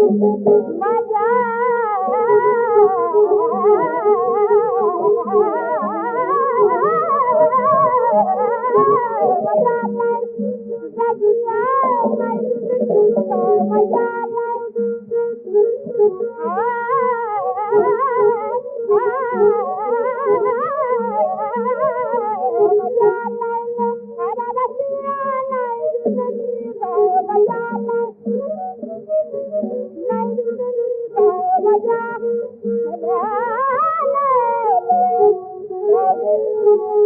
Oh,